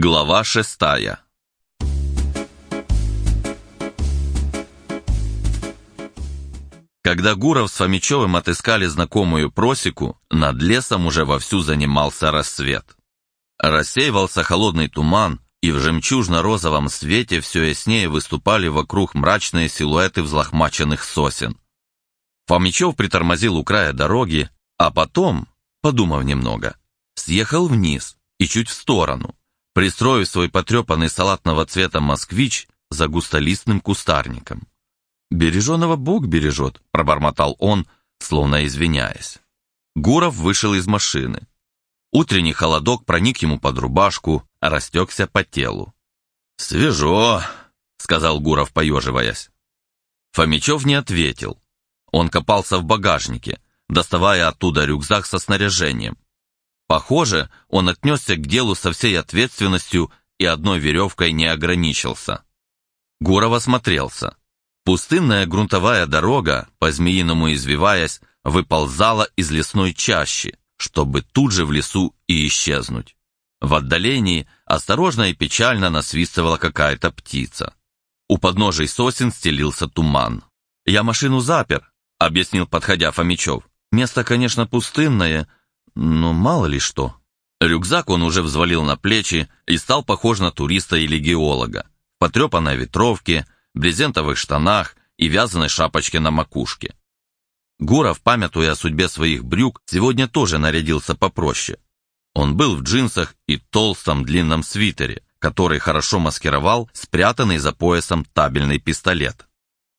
Глава шестая Когда Гуров с Фомичевым отыскали знакомую просеку, над лесом уже вовсю занимался рассвет. Рассеивался холодный туман, и в жемчужно-розовом свете все яснее выступали вокруг мрачные силуэты взлохмаченных сосен. Фомичев притормозил у края дороги, а потом, подумав немного, съехал вниз и чуть в сторону, пристроив свой потрепанный салатного цвета москвич за густолистным кустарником. «Береженого Бог бережет», — пробормотал он, словно извиняясь. Гуров вышел из машины. Утренний холодок проник ему под рубашку, растекся по телу. «Свежо», — сказал Гуров, поеживаясь. Фомичев не ответил. Он копался в багажнике, доставая оттуда рюкзак со снаряжением. Похоже, он отнесся к делу со всей ответственностью и одной веревкой не ограничился. Гуров осмотрелся. Пустынная грунтовая дорога, по-змеиному извиваясь, выползала из лесной чащи, чтобы тут же в лесу и исчезнуть. В отдалении осторожно и печально насвистывала какая-то птица. У подножий сосен стелился туман. «Я машину запер», — объяснил, подходя Фомичев. «Место, конечно, пустынное, но мало ли что». Рюкзак он уже взвалил на плечи и стал похож на туриста или геолога. В потрепанной ветровке, брезентовых штанах и вязаной шапочке на макушке. Гуров, памятуя о судьбе своих брюк, сегодня тоже нарядился попроще. Он был в джинсах и толстом длинном свитере, который хорошо маскировал спрятанный за поясом табельный пистолет.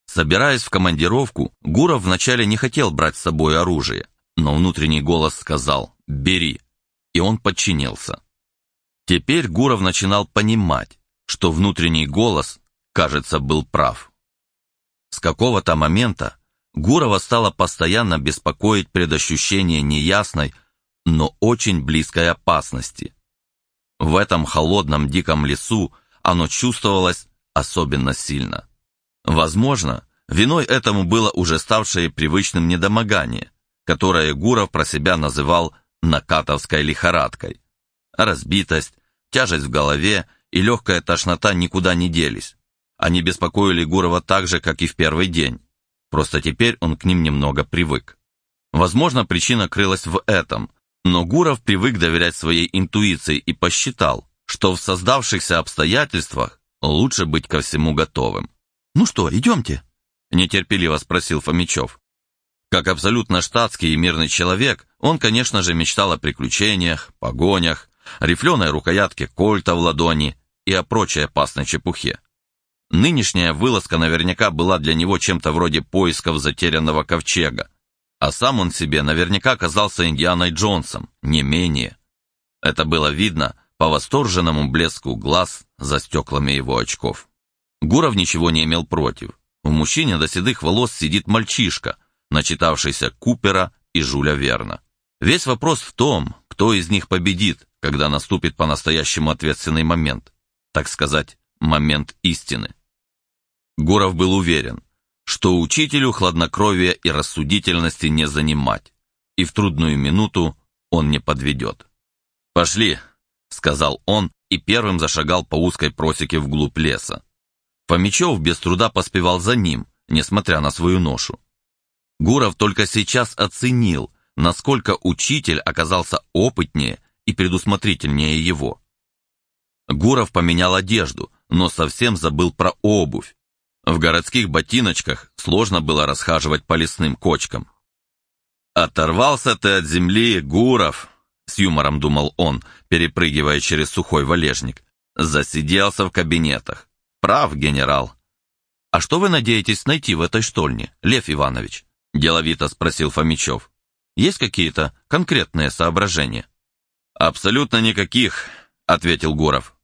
Собираясь в командировку, Гуров вначале не хотел брать с собой оружие, но внутренний голос сказал «бери», и он подчинился. Теперь Гуров начинал понимать, что внутренний голос кажется, был прав. С какого-то момента Гурова стало постоянно беспокоить предощущение неясной, но очень близкой опасности. В этом холодном диком лесу оно чувствовалось особенно сильно. Возможно, виной этому было уже ставшее привычным недомогание, которое Гуров про себя называл накатовской лихорадкой. Разбитость, тяжесть в голове и легкая тошнота никуда не делись. Они беспокоили Гурова так же, как и в первый день. Просто теперь он к ним немного привык. Возможно, причина крылась в этом, но Гуров привык доверять своей интуиции и посчитал, что в создавшихся обстоятельствах лучше быть ко всему готовым. «Ну что, идемте?» – нетерпеливо спросил Фомичев. Как абсолютно штатский и мирный человек, он, конечно же, мечтал о приключениях, погонях, рифленой рукоятке кольта в ладони и о прочей опасной чепухе. Нынешняя вылазка наверняка была для него чем-то вроде поисков затерянного ковчега, а сам он себе наверняка казался Индианой Джонсом, не менее. Это было видно по восторженному блеску глаз за стеклами его очков. Гуров ничего не имел против. В мужчине до седых волос сидит мальчишка, начитавшийся Купера и Жуля Верна. Весь вопрос в том, кто из них победит, когда наступит по-настоящему ответственный момент, так сказать, момент истины. Гуров был уверен, что учителю хладнокровия и рассудительности не занимать, и в трудную минуту он не подведет. «Пошли», — сказал он и первым зашагал по узкой просеке вглубь леса. Фомичев без труда поспевал за ним, несмотря на свою ношу. Гуров только сейчас оценил, насколько учитель оказался опытнее и предусмотрительнее его. Гуров поменял одежду, но совсем забыл про обувь, в городских ботиночках сложно было расхаживать по лесным кочкам. «Оторвался ты от земли, Гуров!» — с юмором думал он, перепрыгивая через сухой валежник. «Засиделся в кабинетах. Прав, генерал». «А что вы надеетесь найти в этой штольне, Лев Иванович?» — деловито спросил Фомичев. «Есть какие-то конкретные соображения?» «Абсолютно никаких», — ответил Гуров.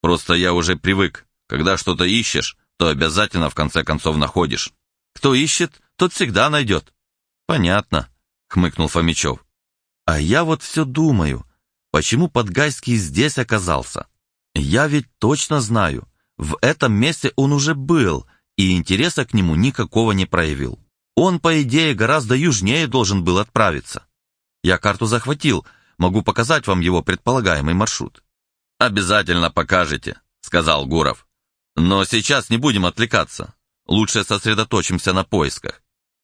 «Просто я уже привык, когда что-то ищешь, то обязательно в конце концов находишь. Кто ищет, тот всегда найдет. Понятно, хмыкнул Фомичев. А я вот все думаю, почему Подгайский здесь оказался? Я ведь точно знаю, в этом месте он уже был, и интереса к нему никакого не проявил. Он, по идее, гораздо южнее должен был отправиться. Я карту захватил, могу показать вам его предполагаемый маршрут. «Обязательно покажете», — сказал Гуров. «Но сейчас не будем отвлекаться. Лучше сосредоточимся на поисках.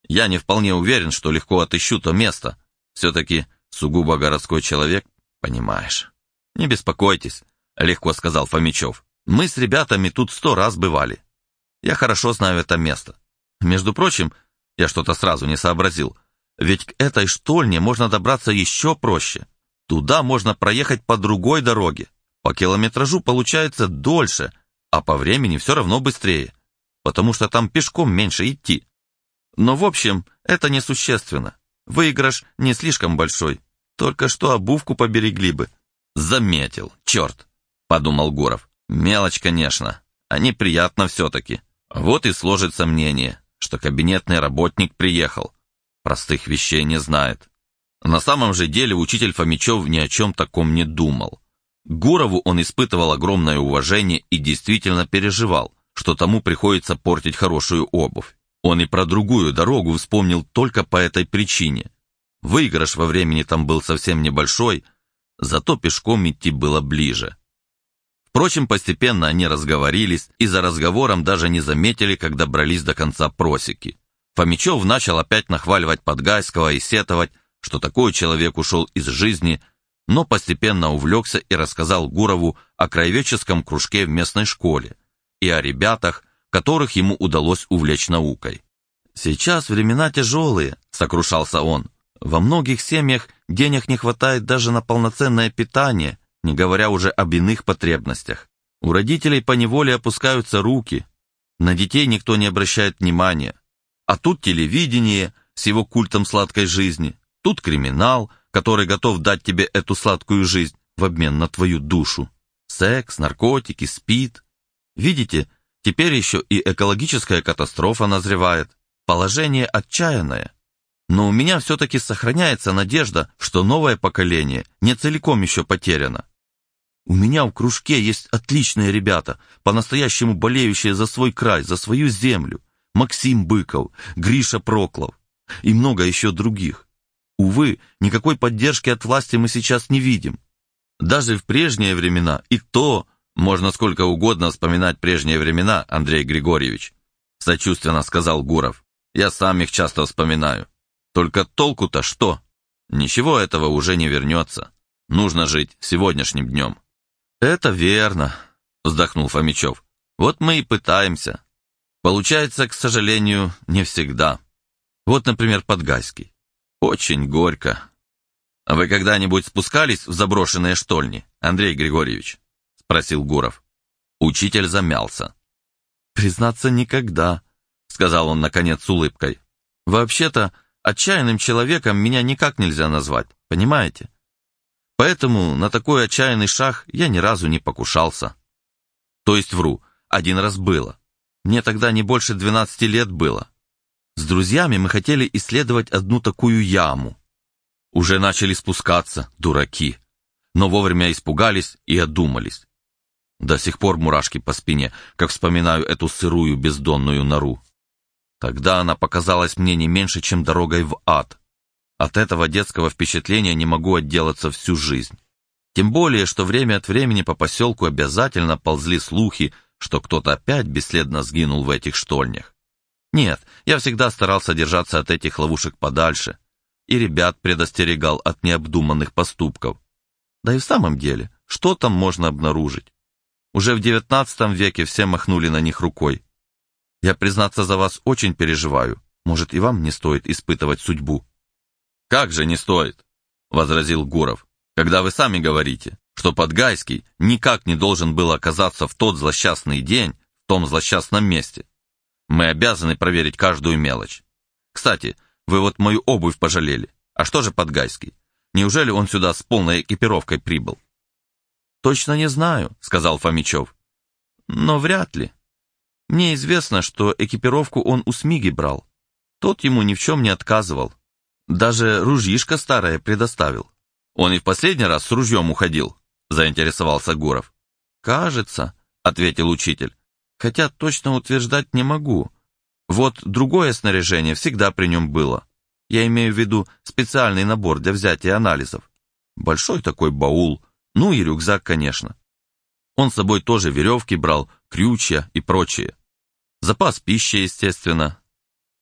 Я не вполне уверен, что легко отыщу то место. Все-таки сугубо городской человек, понимаешь». «Не беспокойтесь», — легко сказал Фомичев. «Мы с ребятами тут сто раз бывали. Я хорошо знаю это место. Между прочим, я что-то сразу не сообразил, ведь к этой штольне можно добраться еще проще. Туда можно проехать по другой дороге. По километражу получается дольше, а по времени все равно быстрее, потому что там пешком меньше идти. Но в общем, это несущественно. Выигрыш не слишком большой, только что обувку поберегли бы. Заметил, черт, подумал Гуров. Мелочь, конечно, а неприятно все-таки. Вот и сложится мнение, что кабинетный работник приехал. Простых вещей не знает. На самом же деле учитель Фомичев ни о чем таком не думал. Гурову он испытывал огромное уважение и действительно переживал, что тому приходится портить хорошую обувь. Он и про другую дорогу вспомнил только по этой причине. Выигрыш во времени там был совсем небольшой, зато пешком идти было ближе. Впрочем, постепенно они разговорились и за разговором даже не заметили, как добрались до конца просеки. Фомичев начал опять нахваливать Подгайского и сетовать, что такой человек ушел из жизни, но постепенно увлекся и рассказал Гурову о краеведческом кружке в местной школе и о ребятах, которых ему удалось увлечь наукой. «Сейчас времена тяжелые», — сокрушался он. «Во многих семьях денег не хватает даже на полноценное питание, не говоря уже об иных потребностях. У родителей поневоле опускаются руки, на детей никто не обращает внимания. А тут телевидение с его культом сладкой жизни, тут криминал, который готов дать тебе эту сладкую жизнь в обмен на твою душу. Секс, наркотики, спид. Видите, теперь еще и экологическая катастрофа назревает. Положение отчаянное. Но у меня все-таки сохраняется надежда, что новое поколение не целиком еще потеряно. У меня в кружке есть отличные ребята, по-настоящему болеющие за свой край, за свою землю. Максим Быков, Гриша Проклов и много еще других. Увы, никакой поддержки от власти мы сейчас не видим. Даже в прежние времена, и то, можно сколько угодно вспоминать прежние времена, Андрей Григорьевич, сочувственно сказал Гуров. Я сам их часто вспоминаю. Только толку-то что? Ничего этого уже не вернется. Нужно жить сегодняшним днем. Это верно, вздохнул Фомичев. Вот мы и пытаемся. Получается, к сожалению, не всегда. Вот, например, Подгайский. Очень горько. А вы когда-нибудь спускались в заброшенные штольни, Андрей Григорьевич? Спросил Гуров. Учитель замялся. Признаться, никогда, сказал он, наконец, с улыбкой. Вообще-то, отчаянным человеком меня никак нельзя назвать, понимаете? Поэтому на такой отчаянный шаг я ни разу не покушался. То есть вру, один раз было. Мне тогда не больше 12 лет было. С друзьями мы хотели исследовать одну такую яму. Уже начали спускаться, дураки. Но вовремя испугались и одумались. До сих пор мурашки по спине, как вспоминаю эту сырую бездонную нору. Тогда она показалась мне не меньше, чем дорогой в ад. От этого детского впечатления не могу отделаться всю жизнь. Тем более, что время от времени по поселку обязательно ползли слухи, что кто-то опять бесследно сгинул в этих штольнях. Нет, я всегда старался держаться от этих ловушек подальше. И ребят предостерегал от необдуманных поступков. Да и в самом деле, что там можно обнаружить? Уже в девятнадцатом веке все махнули на них рукой. Я, признаться, за вас очень переживаю. Может, и вам не стоит испытывать судьбу. «Как же не стоит?» — возразил Гуров. «Когда вы сами говорите, что Подгайский никак не должен был оказаться в тот злосчастный день, в том злосчастном месте. Мы обязаны проверить каждую мелочь. Кстати, вы вот мою обувь пожалели. А что же Подгайский? Неужели он сюда с полной экипировкой прибыл? Точно не знаю, сказал Фомичев. Но вряд ли. Мне известно, что экипировку он у Смиги брал. Тот ему ни в чем не отказывал. Даже ружьишко старое предоставил. Он и в последний раз с ружьем уходил, заинтересовался Гуров. Кажется, ответил учитель хотя точно утверждать не могу. Вот другое снаряжение всегда при нем было. Я имею в виду специальный набор для взятия анализов. Большой такой баул, ну и рюкзак, конечно. Он с собой тоже веревки брал, крючья и прочее. Запас пищи, естественно.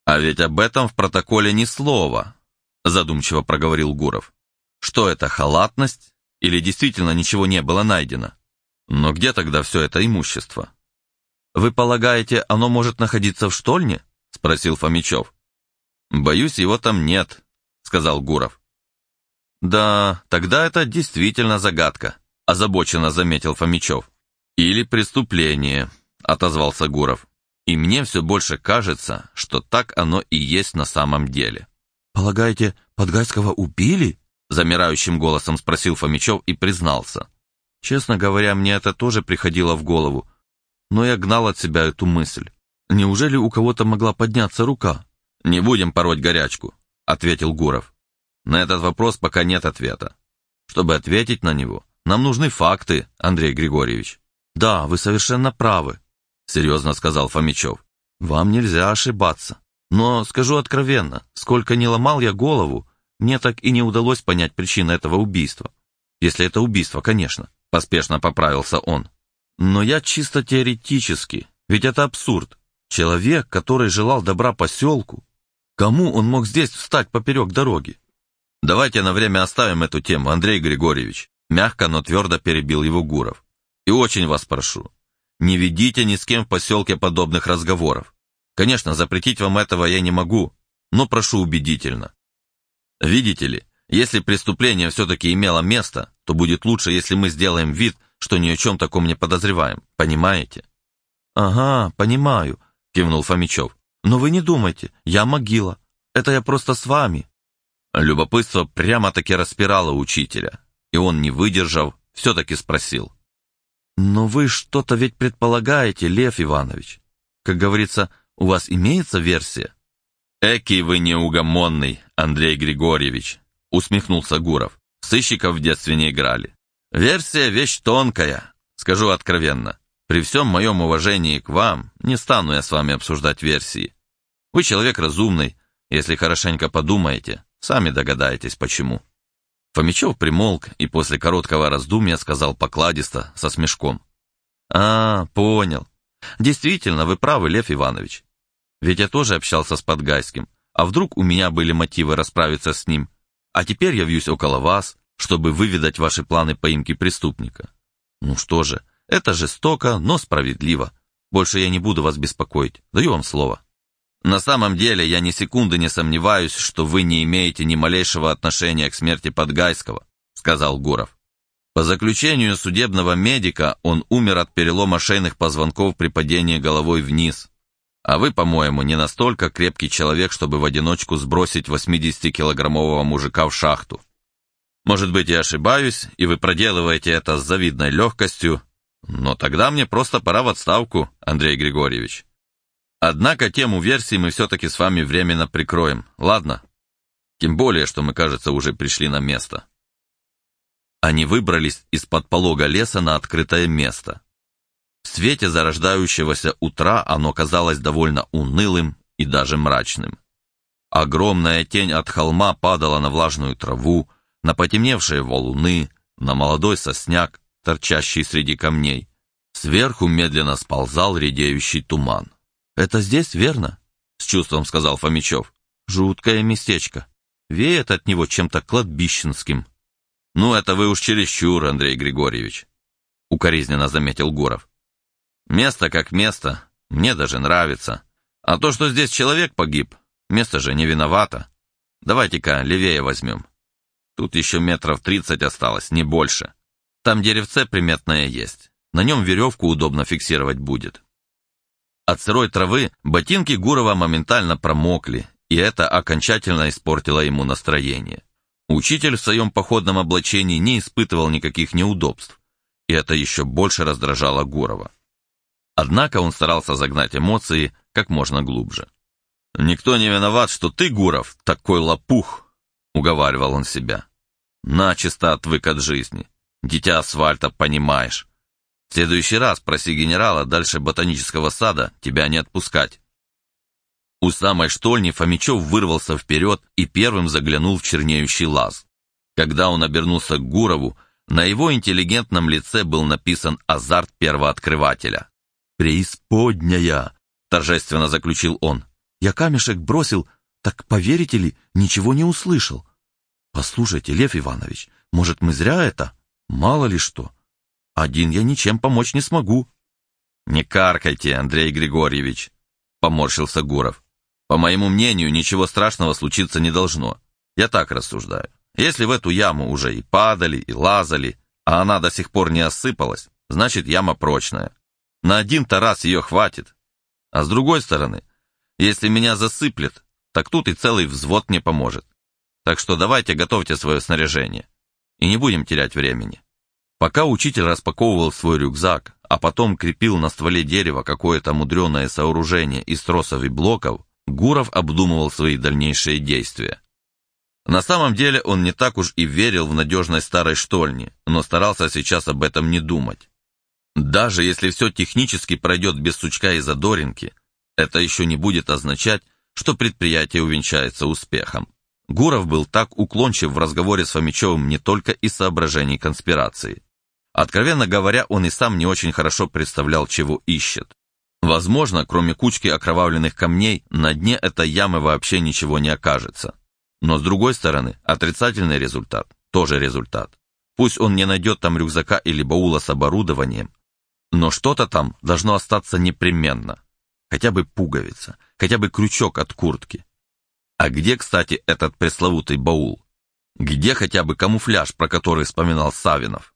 А ведь об этом в протоколе ни слова, задумчиво проговорил Гуров. Что это, халатность? Или действительно ничего не было найдено? Но где тогда все это имущество? Вы полагаете, оно может находиться в штольне? Спросил Фомичев. Боюсь, его там нет, сказал Гуров. Да, тогда это действительно загадка, озабоченно заметил Фомичев. Или преступление, отозвался Гуров. И мне все больше кажется, что так оно и есть на самом деле. «Полагаете, Подгайского убили?» Замирающим голосом спросил Фомичев и признался. Честно говоря, мне это тоже приходило в голову, но я гнал от себя эту мысль. Неужели у кого-то могла подняться рука? «Не будем пороть горячку», — ответил Гуров. «На этот вопрос пока нет ответа. Чтобы ответить на него, нам нужны факты, Андрей Григорьевич». «Да, вы совершенно правы», — серьезно сказал Фомичев. «Вам нельзя ошибаться. Но, скажу откровенно, сколько не ломал я голову, мне так и не удалось понять причину этого убийства. Если это убийство, конечно, поспешно поправился он. Но я чисто теоретически, ведь это абсурд. Человек, который желал добра поселку, кому он мог здесь встать поперек дороги? Давайте на время оставим эту тему, Андрей Григорьевич. Мягко, но твердо перебил его Гуров. И очень вас прошу, не ведите ни с кем в поселке подобных разговоров. Конечно, запретить вам этого я не могу, но прошу убедительно. Видите ли, если преступление все-таки имело место, то будет лучше, если мы сделаем вид, что ни о чем таком не подозреваем, понимаете? Ага, понимаю, кивнул Фомичев. Но вы не думайте, я могила. Это я просто с вами. Любопытство прямо-таки распирало учителя, и он, не выдержав, все-таки спросил. «Но вы что-то ведь предполагаете, Лев Иванович. Как говорится, у вас имеется версия?» «Эки вы неугомонный, Андрей Григорьевич», — усмехнулся Гуров. «Сыщиков в детстве не играли. Версия — вещь тонкая, скажу откровенно. При всем моем уважении к вам, не стану я с вами обсуждать версии. Вы человек разумный, если хорошенько подумаете, сами догадаетесь, почему». Фомичев примолк и после короткого раздумья сказал покладисто, со смешком. «А, понял. Действительно, вы правы, Лев Иванович. Ведь я тоже общался с Подгайским, а вдруг у меня были мотивы расправиться с ним, а теперь я вьюсь около вас, чтобы выведать ваши планы поимки преступника. Ну что же, это жестоко, но справедливо. Больше я не буду вас беспокоить, даю вам слово». На самом деле, я ни секунды не сомневаюсь, что вы не имеете ни малейшего отношения к смерти Подгайского, сказал Гуров. По заключению судебного медика, он умер от перелома шейных позвонков при падении головой вниз. А вы, по-моему, не настолько крепкий человек, чтобы в одиночку сбросить 80-килограммового мужика в шахту. Может быть, я ошибаюсь, и вы проделываете это с завидной легкостью, но тогда мне просто пора в отставку, Андрей Григорьевич. Однако тему версий мы все-таки с вами временно прикроем, ладно? Тем более, что мы, кажется, уже пришли на место. Они выбрались из-под полога леса на открытое место. В свете зарождающегося утра оно казалось довольно унылым и даже мрачным. Огромная тень от холма падала на влажную траву, на потемневшие валуны, на молодой сосняк, торчащий среди камней. Сверху медленно сползал редеющий туман. «Это здесь, верно?» — с чувством сказал Фомичев. «Жуткое местечко. Веет от него чем-то кладбищенским». «Ну, это вы уж чересчур, Андрей Григорьевич», — укоризненно заметил Гуров. «Место как место, мне даже нравится. А то, что здесь человек погиб, место же не виновато. Давайте-ка левее возьмем. Тут еще метров тридцать осталось, не больше. Там деревце приметное есть. На нем веревку удобно фиксировать будет. От сырой травы ботинки Гурова моментально промокли, и это окончательно испортило ему настроение. Учитель в своем походном облачении не испытывал никаких неудобств, и это еще больше раздражало Гурова. Однако он старался загнать эмоции как можно глубже. «Никто не виноват, что ты, Гуров, такой лопух», — уговаривал он себя. «Начисто отвык от жизни. Дитя асфальта, понимаешь. В следующий раз проси генерала дальше ботанического сада тебя не отпускать. У самой штольни Фомичев вырвался вперед и первым заглянул в чернеющий лаз. Когда он обернулся к Гурову, На его интеллигентном лице был написан азарт первооткрывателя. «Преисподняя!» — торжественно заключил он. «Я камешек бросил, так, поверите ли, ничего не услышал. Послушайте, Лев Иванович, может, мы зря это? Мало ли что. Один я ничем помочь не смогу». «Не каркайте, Андрей Григорьевич», — поморщился Гуров. «По моему мнению, ничего страшного случиться не должно. Я так рассуждаю. Если в эту яму уже и падали, и лазали, а она до сих пор не осыпалась, значит яма прочная. На один-то раз ее хватит. А с другой стороны, если меня засыплет, так тут и целый взвод не поможет. Так что давайте готовьте свое снаряжение. И не будем терять времени. Пока учитель распаковывал свой рюкзак, а потом крепил на стволе дерева какое-то мудреное сооружение из тросов и блоков, Гуров обдумывал свои дальнейшие действия. На самом деле он не так уж и верил в надежность старой штольни, но старался сейчас об этом не думать. Даже если все технически пройдет без сучка и задоринки, это еще не будет означать, что предприятие увенчается успехом. Гуров был так уклончив в разговоре с Фомичевым не только из соображений конспирации. Откровенно говоря, он и сам не очень хорошо представлял, чего ищет. Возможно, кроме кучки окровавленных камней, на дне этой ямы вообще ничего не окажется. Но с другой стороны, отрицательный результат – тоже результат. Пусть он не найдет там рюкзака или баула с оборудованием, но что-то там должно остаться непременно. Хотя бы пуговица, хотя бы крючок от куртки. А где, кстати, этот пресловутый баул? Где хотя бы камуфляж, про который вспоминал Савинов?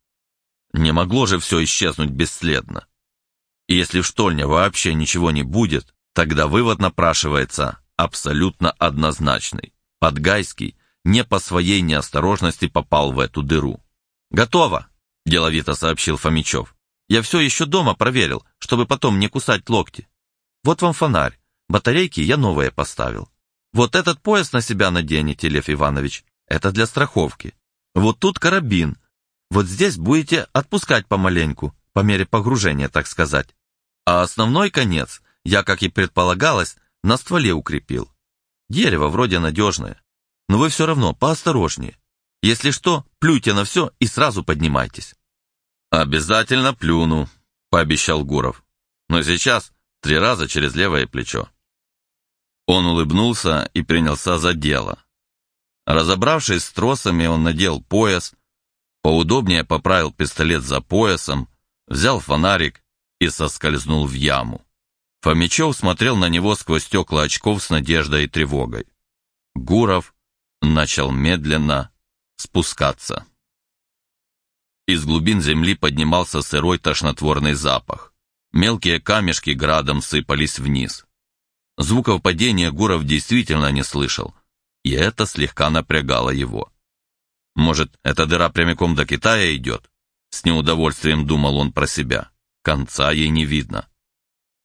Не могло же все исчезнуть бесследно. И если в штольне вообще ничего не будет, тогда вывод напрашивается абсолютно однозначный. Подгайский не по своей неосторожности попал в эту дыру. «Готово!» – деловито сообщил Фомичев. «Я все еще дома проверил, чтобы потом не кусать локти. Вот вам фонарь. Батарейки я новые поставил. Вот этот пояс на себя наденете, Лев Иванович. Это для страховки. Вот тут карабин. Вот здесь будете отпускать помаленьку, по мере погружения, так сказать. А основной конец я, как и предполагалось, на стволе укрепил. Дерево вроде надежное. Но вы все равно поосторожнее. Если что, плюйте на все и сразу поднимайтесь». «Обязательно плюну», — пообещал Гуров. «Но сейчас три раза через левое плечо». Он улыбнулся и принялся за дело. Разобравшись с тросами, он надел пояс, поудобнее поправил пистолет за поясом, взял фонарик и соскользнул в яму. Фомичев смотрел на него сквозь стекла очков с надеждой и тревогой. Гуров начал медленно спускаться. Из глубин земли поднимался сырой тошнотворный запах. Мелкие камешки градом сыпались вниз. Звуков падения Гуров действительно не слышал, и это слегка напрягало его. Может, эта дыра прямиком до Китая идет? С неудовольствием думал он про себя. Конца ей не видно.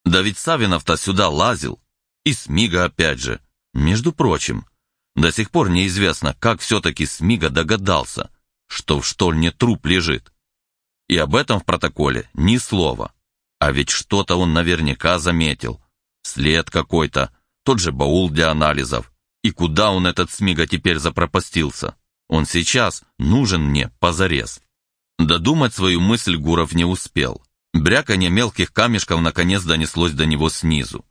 Да ведь Савинов-то сюда лазил. И Смига опять же. Между прочим, до сих пор неизвестно, как все-таки Смига догадался, что в штольне труп лежит. И об этом в протоколе ни слова. А ведь что-то он наверняка заметил. След какой-то, тот же баул для анализов. И куда он этот Смига теперь запропастился? Он сейчас нужен мне позарез. Додумать свою мысль Гуров не успел. Бряканье мелких камешков наконец донеслось до него снизу.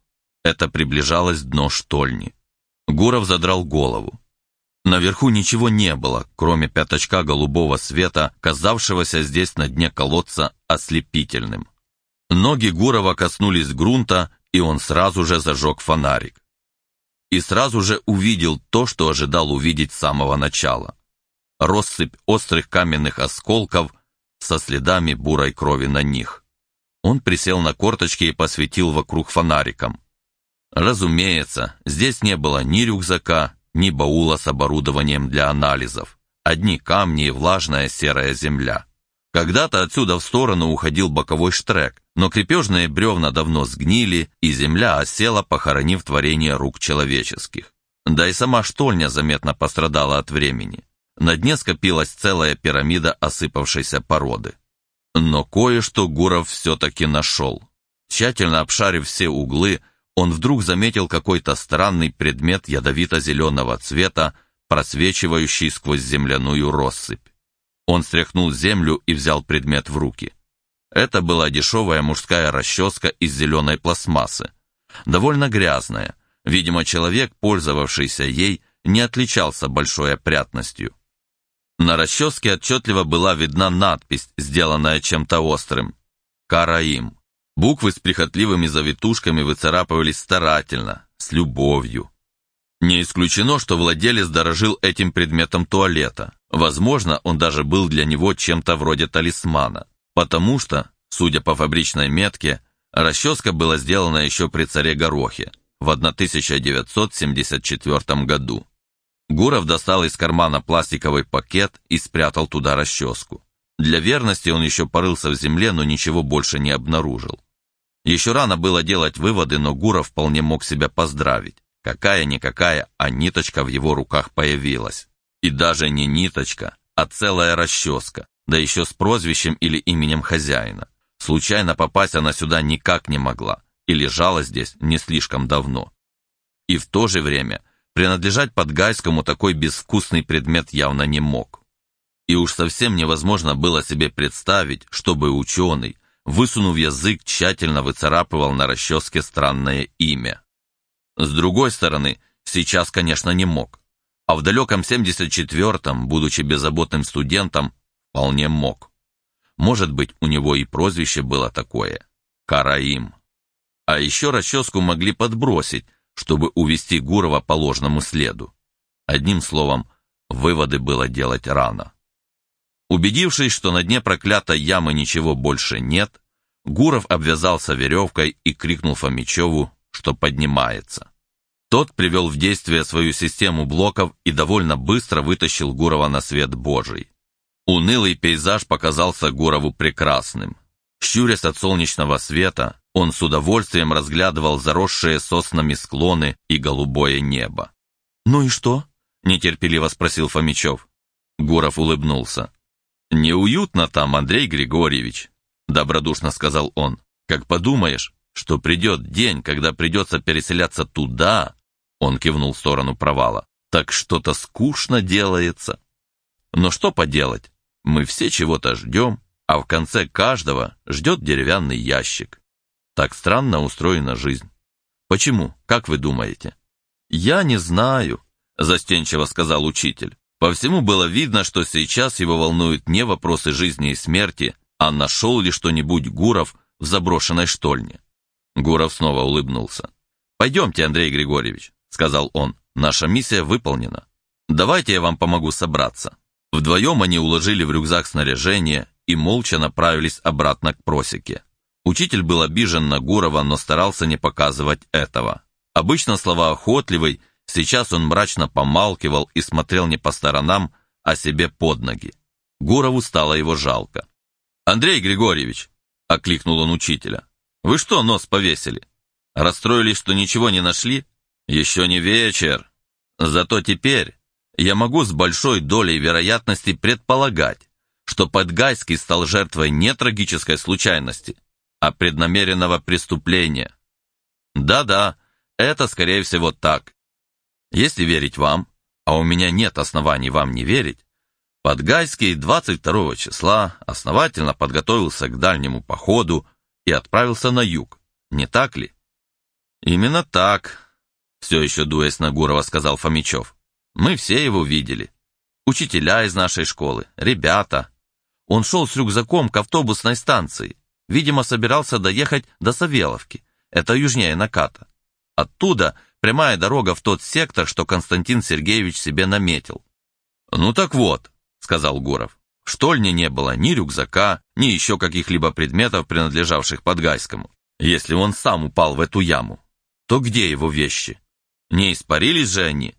Это приближалось дно штольни. Гуров задрал голову. Наверху ничего не было, кроме пятачка голубого света, казавшегося здесь на дне колодца ослепительным. Ноги Гурова коснулись грунта, и он сразу же зажег фонарик. И сразу же увидел то, что ожидал увидеть с самого начала. Россыпь острых каменных осколков со следами бурой крови на них. Он присел на корточки и посветил вокруг фонариком. Разумеется, здесь не было ни рюкзака, ни баула с оборудованием для анализов. Одни камни и влажная серая земля. Когда-то отсюда в сторону уходил боковой штрек, но крепежные бревна давно сгнили, и земля осела, похоронив творение рук человеческих. Да и сама штольня заметно пострадала от времени. На дне скопилась целая пирамида осыпавшейся породы. Но кое-что Гуров все-таки нашел. Тщательно обшарив все углы, он вдруг заметил какой-то странный предмет ядовито-зеленого цвета, просвечивающий сквозь земляную россыпь. Он стряхнул землю и взял предмет в руки. Это была дешевая мужская расческа из зеленой пластмассы. Довольно грязная. Видимо, человек, пользовавшийся ей, не отличался большой опрятностью. На расческе отчетливо была видна надпись, сделанная чем-то острым. «Караим». Буквы с прихотливыми завитушками выцарапывались старательно, с любовью. Не исключено, что владелец дорожил этим предметом туалета. Возможно, он даже был для него чем-то вроде талисмана. Потому что, судя по фабричной метке, расческа была сделана еще при царе Горохе в 1974 году. Гуров достал из кармана пластиковый пакет и спрятал туда расческу. Для верности он еще порылся в земле, но ничего больше не обнаружил. Еще рано было делать выводы, но Гуров вполне мог себя поздравить. Какая-никакая, а ниточка в его руках появилась. И даже не ниточка, а целая расческа, да еще с прозвищем или именем хозяина. Случайно попасть она сюда никак не могла и лежала здесь не слишком давно. И в то же время принадлежать Подгайскому такой безвкусный предмет явно не мог. И уж совсем невозможно было себе представить, чтобы ученый, высунув язык, тщательно выцарапывал на расческе странное имя. С другой стороны, сейчас, конечно, не мог. А в далеком 74-м, будучи беззаботным студентом, вполне мог. Может быть, у него и прозвище было такое – Караим. А еще расческу могли подбросить, чтобы увести Гурова по ложному следу. Одним словом, выводы было делать рано. Убедившись, что на дне проклятой ямы ничего больше нет, Гуров обвязался веревкой и крикнул Фомичеву, что поднимается. Тот привел в действие свою систему блоков и довольно быстро вытащил Гурова на свет Божий. Унылый пейзаж показался Гурову прекрасным. Щурясь от солнечного света, он с удовольствием разглядывал заросшие соснами склоны и голубое небо. «Ну и что?» – нетерпеливо спросил Фомичев. Гуров улыбнулся. «Неуютно там, Андрей Григорьевич», – добродушно сказал он. «Как подумаешь, что придет день, когда придется переселяться туда, он кивнул в сторону провала, так что-то скучно делается. Но что поделать, мы все чего-то ждем, а в конце каждого ждет деревянный ящик. Так странно устроена жизнь. Почему, как вы думаете? Я не знаю, застенчиво сказал учитель. По всему было видно, что сейчас его волнуют не вопросы жизни и смерти, а нашел ли что-нибудь Гуров в заброшенной штольне. Гуров снова улыбнулся. «Пойдемте, Андрей Григорьевич», — сказал он, — «наша миссия выполнена. Давайте я вам помогу собраться». Вдвоем они уложили в рюкзак снаряжение и молча направились обратно к просеке. Учитель был обижен на Гурова, но старался не показывать этого. Обычно слова охотливый, сейчас он мрачно помалкивал и смотрел не по сторонам, а себе под ноги. Гурову стало его жалко. «Андрей Григорьевич!» — окликнул он учителя. Вы что нос повесили? Расстроились, что ничего не нашли? Еще не вечер. Зато теперь я могу с большой долей вероятности предполагать, что Подгайский стал жертвой не трагической случайности, а преднамеренного преступления. Да-да, это скорее всего так. Если верить вам, а у меня нет оснований вам не верить, Подгайский 22 числа основательно подготовился к дальнему походу и отправился на юг, не так ли? Именно так, все еще дуясь на Гурова, сказал Фомичев. Мы все его видели. Учителя из нашей школы, ребята. Он шел с рюкзаком к автобусной станции. Видимо, собирался доехать до Савеловки. Это южнее наката. Оттуда прямая дорога в тот сектор, что Константин Сергеевич себе наметил. «Ну так вот», — сказал Гуров, в штольне не было ни рюкзака, ни еще каких-либо предметов, принадлежавших Подгайскому. Если он сам упал в эту яму, то где его вещи? Не испарились же они?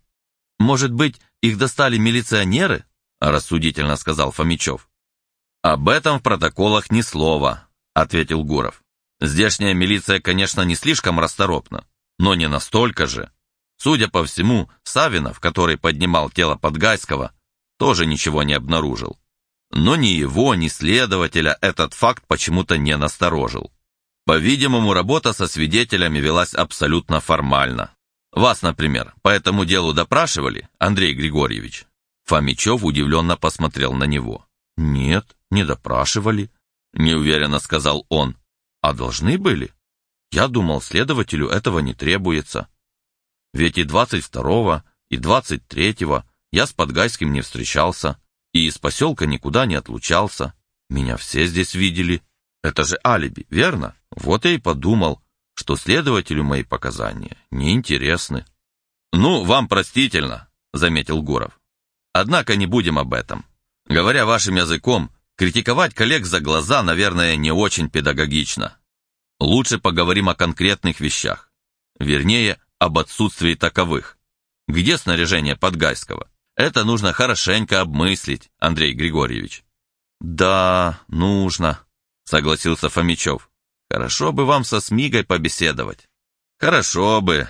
Может быть, их достали милиционеры? Рассудительно сказал Фомичев. Об этом в протоколах ни слова, ответил Гуров. Здешняя милиция, конечно, не слишком расторопна, но не настолько же. Судя по всему, Савинов, который поднимал тело Подгайского, тоже ничего не обнаружил. Но ни его, ни следователя этот факт почему-то не насторожил. По-видимому, работа со свидетелями велась абсолютно формально. Вас, например, по этому делу допрашивали, Андрей Григорьевич? Фомичев удивленно посмотрел на него. «Нет, не допрашивали», — неуверенно сказал он. «А должны были? Я думал, следователю этого не требуется. Ведь и двадцать второго, и двадцать третьего я с Подгайским не встречался, и из поселка никуда не отлучался. Меня все здесь видели. Это же алиби, верно? Вот я и подумал, что следователю мои показания неинтересны». «Ну, вам простительно», — заметил Гуров. «Однако не будем об этом. Говоря вашим языком, критиковать коллег за глаза, наверное, не очень педагогично. Лучше поговорим о конкретных вещах. Вернее, об отсутствии таковых. Где снаряжение Подгайского? Это нужно хорошенько обмыслить, Андрей Григорьевич. Да, нужно, согласился Фомичев. Хорошо бы вам со Смигой побеседовать. Хорошо бы,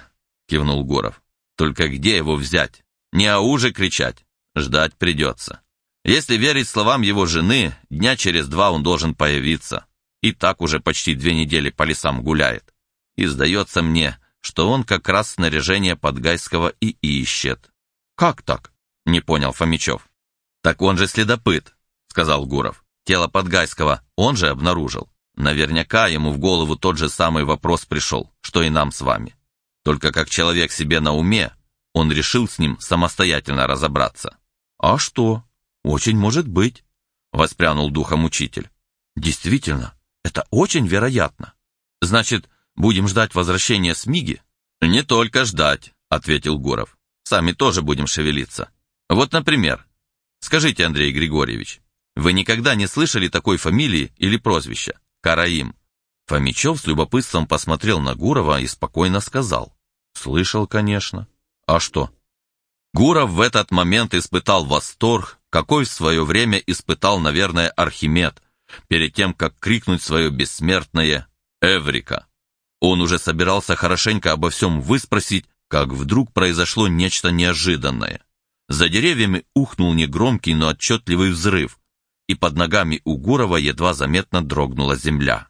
кивнул Гуров. Только где его взять? Не ауже кричать. Ждать придется. Если верить словам его жены, дня через два он должен появиться. И так уже почти две недели по лесам гуляет. И сдается мне, что он как раз снаряжение Подгайского и ищет. «Как так?» — не понял Фомичев. «Так он же следопыт», — сказал Гуров. «Тело Подгайского он же обнаружил. Наверняка ему в голову тот же самый вопрос пришел, что и нам с вами. Только как человек себе на уме, он решил с ним самостоятельно разобраться. «А что?» «Очень может быть», — воспрянул духом учитель. «Действительно, это очень вероятно. Значит, будем ждать возвращения Смиги?» «Не только ждать», — ответил Гуров. «Сами тоже будем шевелиться. Вот, например, скажите, Андрей Григорьевич, вы никогда не слышали такой фамилии или прозвища? Караим?» Фомичев с любопытством посмотрел на Гурова и спокойно сказал. «Слышал, конечно. А что?» Гуров в этот момент испытал восторг, какой в свое время испытал, наверное, Архимед, перед тем, как крикнуть свое бессмертное «Эврика». Он уже собирался хорошенько обо всем выспросить, как вдруг произошло нечто неожиданное. За деревьями ухнул негромкий, но отчетливый взрыв, и под ногами у Гурова едва заметно дрогнула земля.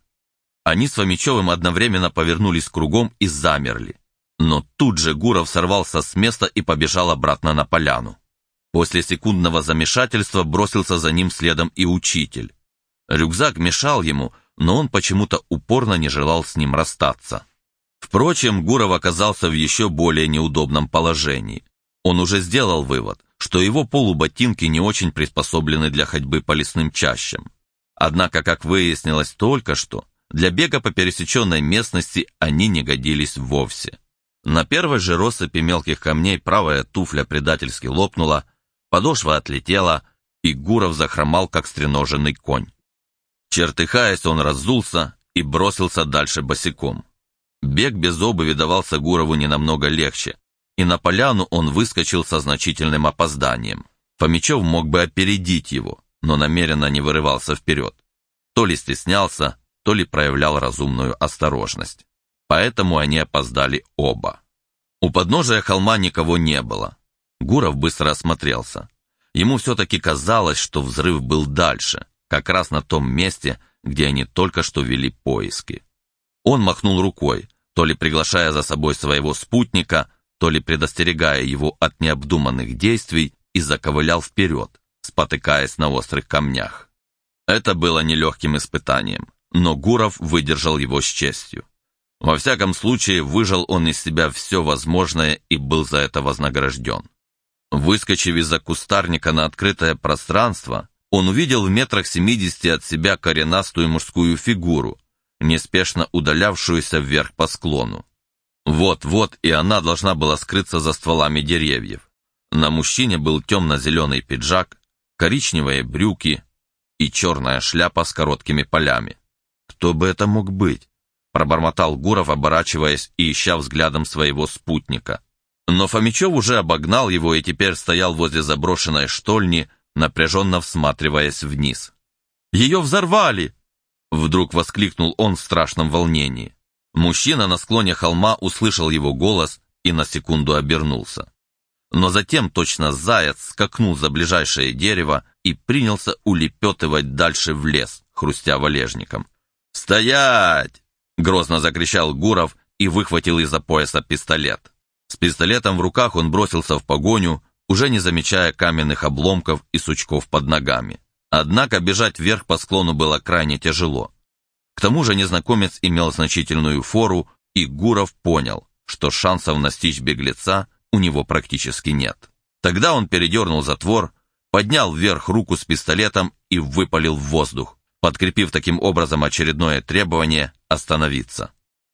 Они с Фомичевым одновременно повернулись кругом и замерли. Но тут же Гуров сорвался с места и побежал обратно на поляну. После секундного замешательства бросился за ним следом и учитель. Рюкзак мешал ему, но он почему-то упорно не желал с ним расстаться. Впрочем, Гуров оказался в еще более неудобном положении. Он уже сделал вывод, что его полуботинки не очень приспособлены для ходьбы по лесным чащам. Однако, как выяснилось только что, для бега по пересеченной местности они не годились вовсе. На первой же россыпи мелких камней правая туфля предательски лопнула, подошва отлетела, и Гуров захромал, как стреноженный конь. Чертыхаясь, он разулся и бросился дальше босиком. Бег без обуви давался Гурову не намного легче, и на поляну он выскочил со значительным опозданием. Фомичев мог бы опередить его, но намеренно не вырывался вперед. То ли стеснялся, то ли проявлял разумную осторожность поэтому они опоздали оба. У подножия холма никого не было. Гуров быстро осмотрелся. Ему все-таки казалось, что взрыв был дальше, как раз на том месте, где они только что вели поиски. Он махнул рукой, то ли приглашая за собой своего спутника, то ли предостерегая его от необдуманных действий, и заковылял вперед, спотыкаясь на острых камнях. Это было нелегким испытанием, но Гуров выдержал его с честью. Во всяком случае, выжил он из себя все возможное и был за это вознагражден. Выскочив из-за кустарника на открытое пространство, он увидел в метрах семидесяти от себя коренастую мужскую фигуру, неспешно удалявшуюся вверх по склону. Вот-вот и она должна была скрыться за стволами деревьев. На мужчине был темно-зеленый пиджак, коричневые брюки и черная шляпа с короткими полями. Кто бы это мог быть? Пробормотал Гуров, оборачиваясь и ища взглядом своего спутника. Но Фомичев уже обогнал его и теперь стоял возле заброшенной штольни, напряженно всматриваясь вниз. «Ее взорвали!» Вдруг воскликнул он в страшном волнении. Мужчина на склоне холма услышал его голос и на секунду обернулся. Но затем точно заяц скакнул за ближайшее дерево и принялся улепетывать дальше в лес, хрустя валежником. «Стоять!» Грозно закричал Гуров и выхватил из-за пояса пистолет. С пистолетом в руках он бросился в погоню, уже не замечая каменных обломков и сучков под ногами. Однако бежать вверх по склону было крайне тяжело. К тому же незнакомец имел значительную фору, и Гуров понял, что шансов настичь беглеца у него практически нет. Тогда он передернул затвор, поднял вверх руку с пистолетом и выпалил в воздух, подкрепив таким образом очередное требование остановиться.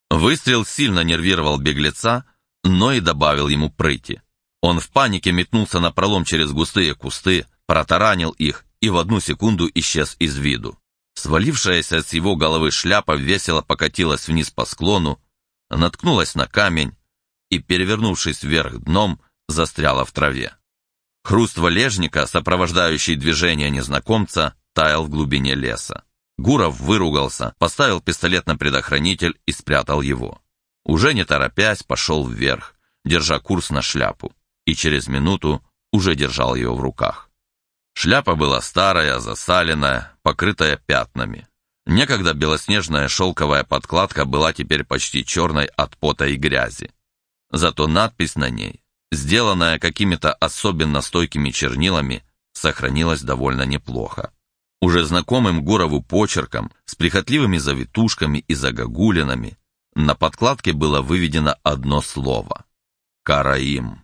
Выстрел сильно нервировал беглеца, но и добавил ему прыти. Он в панике метнулся на пролом через густые кусты, протаранил их и в одну секунду исчез из виду. Свалившаяся с его головы шляпа весело покатилась вниз по склону, наткнулась на камень и, перевернувшись вверх дном, застряла в траве. Хруст валежника, сопровождающий движение незнакомца, таял в глубине леса. Гуров выругался, поставил пистолет на предохранитель и спрятал его. Уже не торопясь, пошел вверх, держа курс на шляпу, и через минуту уже держал ее в руках. Шляпа была старая, засаленная, покрытая пятнами. Некогда белоснежная шелковая подкладка была теперь почти черной от пота и грязи. Зато надпись на ней, сделанная какими-то особенно стойкими чернилами, сохранилась довольно неплохо. Уже знакомым Горову почерком, с прихотливыми завитушками и загогулинами, на подкладке было выведено одно слово – «Караим».